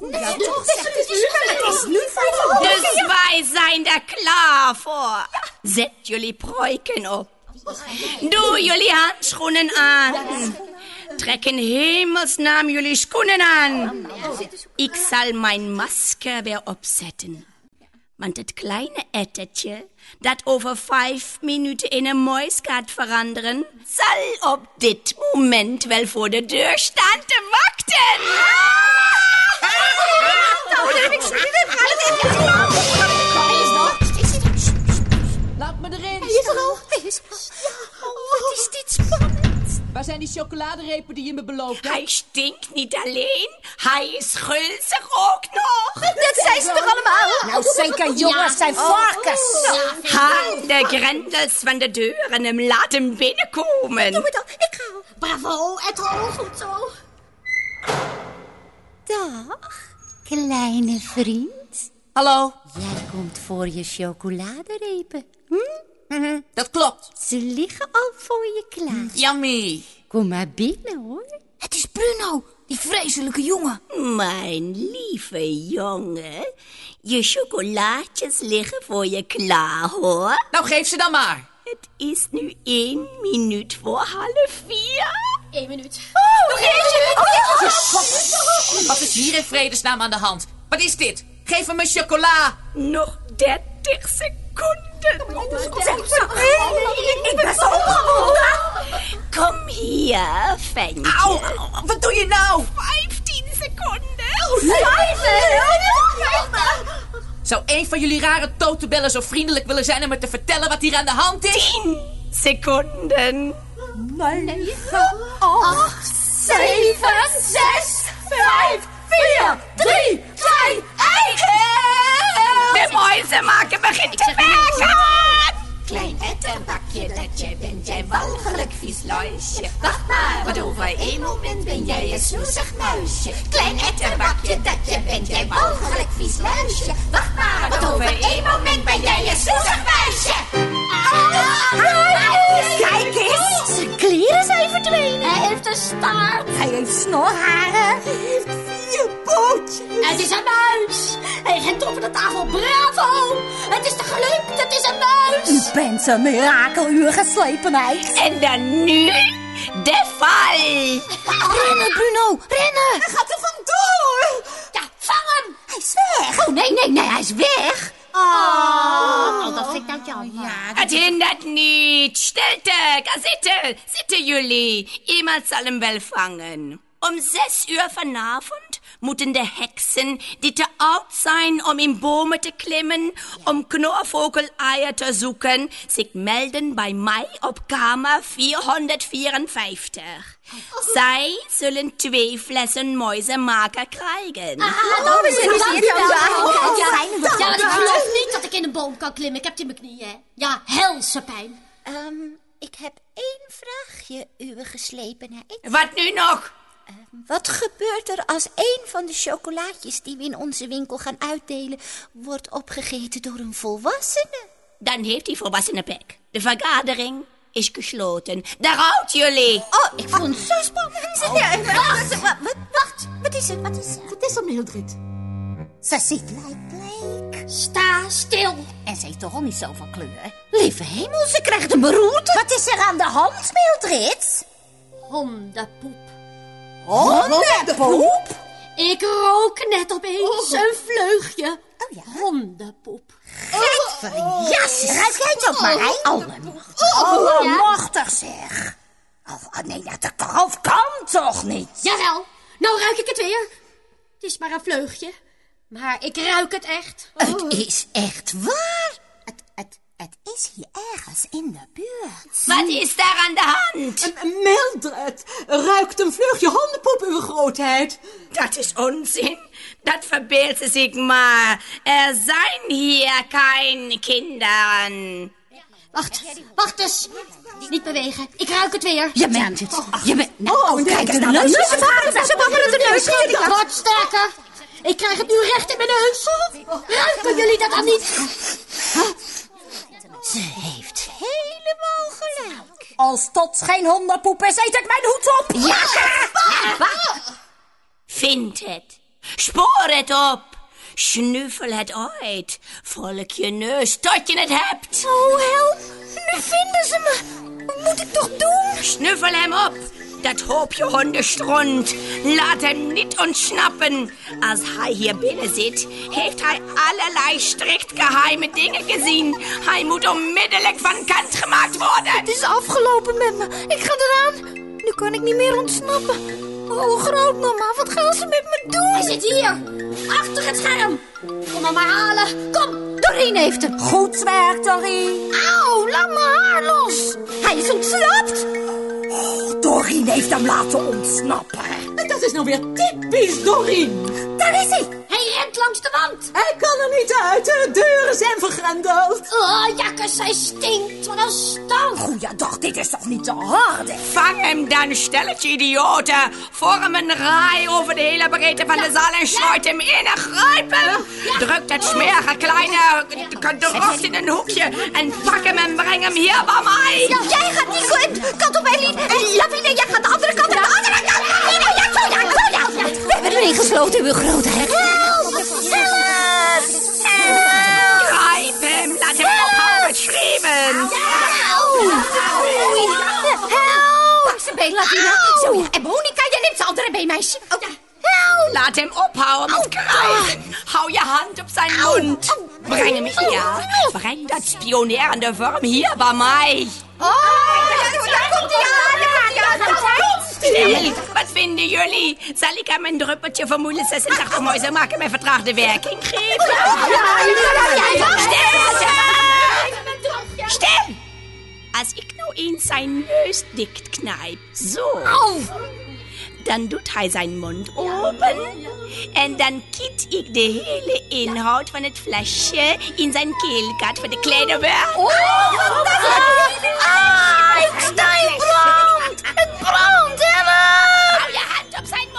Ja, toch, het is nu van Dus wij zijn er klaar voor. Zet jullie pruiken op. Doe jullie handschoenen aan. Trek in hemelsnaam jullie schoenen aan. Ik zal mijn masker weer opzetten. Want het kleine ettertje, dat over vijf minuten in een muis gaat veranderen, zal op dit moment wel voor de deur staan te wachten. Ik in. Ga Laat me erin. Hij is er al. Hij is Oh, wat is dit spannend. Waar zijn die chocoladerepen die je me beloofd hebt? Hij stinkt niet alleen, hij is gulzig ook nog. Dat zijn ze toch allemaal? Nou, zeker jongens, zijn varkens. Haal de grendels van de deur en hem laten binnenkomen. Doe het al. Ik ga al. Bravo, Ethel, goed zo. Dag, kleine vriend. Hallo? Jij komt voor je chocoladerepen. Dat klopt. Ze liggen al voor je klaar. Yummy. Kom maar binnen, hoor. Het is Bruno, die vreselijke jongen. Mijn lieve jongen, je chocolaatjes liggen voor je klaar hoor. Nou, geef ze dan maar. Het is nu één minuut voor half vier. Eén minuut. Nog eentje. Oh, ja. Wat is hier in vredesnaam aan de hand? Wat is dit? Geef me mijn chocola. Nog dertig seconden. Ik ben zo opgewonden. Kom hier, ventje. Auw, wat doe je nou? Vijftien seconden. Zou een van jullie rare totebellen zo vriendelijk willen zijn om me te vertellen wat hier aan de hand is? Tien seconden. Acht, zeven, zes, vijf, vier, drie, twee, één. De muizenmaker begint te werken. Klein ettenbakje dat jij bent, jij walgelijk vies luisje. Wacht maar, want over één moment ben jij een snoezig muisje. Klein ettenbakje dat jij bent, jij Het is een muis. Hij rent over de tafel. Bravo. Het is te gelukt. Het is een muis. U bent een mirakeluur geslepenheid. En dan nu de val. Rennen, Bruno. Rennen. Hij gaat er vandoor. Ja, vang hem. Hij is weg. Oh, nee, nee, nee. Hij is weg. Oh, dat vind ik nou jammer. Het hindert niet. Stilte, ga zitten. Zitten jullie. Iemand zal hem wel vangen. Om zes uur vanavond moeten de heksen die te oud zijn om in bomen te klimmen, om knorvogeleier te zoeken, zich melden bij mij op kamer 454. Zij zullen twee flessen muizenmaker krijgen. Ah, dat is daar. Ja, ik geloof niet dat ik in een boom kan klimmen. Ik heb het in mijn knieën. Ja, helse pijn. Ehm, ik heb één vraagje, uw geslepenheid. Wat nu nog? Wat gebeurt er als één van de chocolaatjes die we in onze winkel gaan uitdelen... wordt opgegeten door een volwassene? Dan heeft die volwassene pek. De vergadering is gesloten. Daaruit jullie. Oh, ik vond het zo spannend. Ja, wacht, wat, wat, wat is het, wat is het? Het is een Mildred. Ze ziet lijkbleek. Sta stil. En ze heeft toch al niet zoveel kleur? Lieve hemel, ze krijgt een beroerte. Wat is er aan de hand, Mildred? Hondenpoep. Hondenpoep? Ik rook net opeens een vleugje. Oh ja. Hondenpoep. Jas, ruik jij het ook maar, hè? Allemachtig. Allemachtig, zeg. Oh, oh, nee, dat kan, kan toch niet? Jawel, nou ruik ik het weer. Het is maar een vleugje. Maar ik ruik het echt. Het is echt waar. Is hier ergens in de buurt. Wat is daar aan de hand? Mildred ruikt een vleugje hondenpoep, uw grootheid. Dat is onzin. Dat verbeeldt ze zich maar. Er zijn hier geen kinderen. Wacht, wacht eens. Niet bewegen. Ik ruik het weer. Je bent het. Je bent... Nou, Oh, kijk eens naar de neus. Ze babbelen de neus. Je? Wat sterker. Ik krijg het nu recht in mijn neus. Ruiken jullie dat dan niet? Ze heeft helemaal gelijk. Als dat geen hondenpoep is, eet ik mijn hoed op. Vind het. Spoor het op. Snuffel het uit. Volk je neus tot je het hebt. Oh, help. Nu vinden ze me. Wat moet ik toch doen? Snuffel hem op. Dat hoopje hondenstront. Laat hem niet ontsnappen. Als hij hier binnen zit, heeft hij allerlei strikt geheime dingen gezien. Hij moet onmiddellijk van kant gemaakt worden. Het is afgelopen met me. Ik ga eraan. Nu kan ik niet meer ontsnappen. Oh, grootmama, wat gaan ze met me doen? Hij zit hier, achter het scherm. Kom hem maar halen. Kom, Doreen heeft hem. Goed werk, Doreen. Auw, laat mijn haar los. Hij is ontsnapt. Doreen heeft hem laten ontsnappen. Dat is nou weer typisch Doreen. Daar is hij. Langs de wand. Hij kan er niet uit, de deuren zijn vergrendeld. Oh, jakkes, hij stinkt. Wat een stank. Goeie dag, dit is toch niet te harde? Vang hem dan, stelletje idioten. Vorm een rij over de hele breedte van de zaal en sluit hem in en grijp hem. Druk dat smerige kleine kadrocht in een hoekje en pak hem en breng hem hier bij mij. Jij gaat die kant- kant op, Eileen. En Lavine, jij gaat de andere kant op. De andere kant. Lavine, ja, zo ja, zo ja. We hebben erin gesloten, uw grote Pak zijn been, Lavina. Zo ja. En Monica, jij neemt zijn andere been, meisje. Oh, ja. Help! Laat hem ophouden met krijgen. Hou je hand op zijn mond. Breng hem hier. Breng dat spionerende vorm hier bij mij. Oh, daar komt hij aan. Daar gaat hij. Stil, wat vinden jullie? Zal ik hem een druppeltje vermoedelijk 86 muizen maken met vertraagde werking geven? sein Nös dicht kneip. So. Auf! Dann du er seinen Mund oben. Und dann kitt ich de hele Inhalt von der Flasche in sein Kehlgat für de kleine Wörter. Oh, oh, das ist Ah, ah ein Steinbrand! Ein Brand, Herr! Hau ja Hand auf sein Mund!